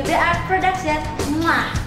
TB Art Production. Mwah.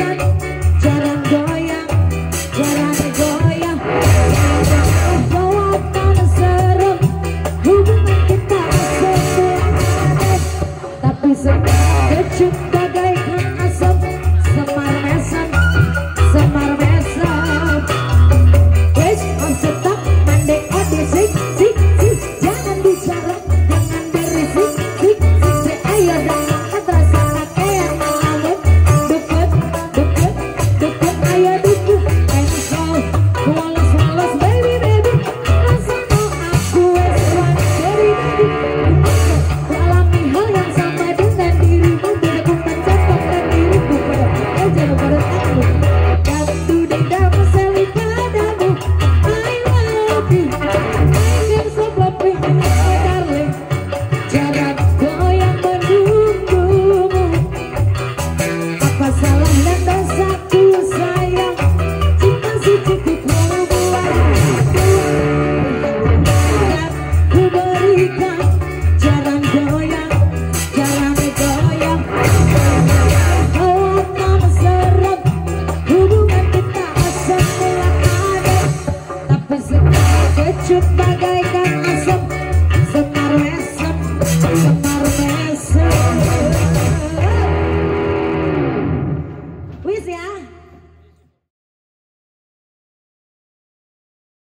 Berikan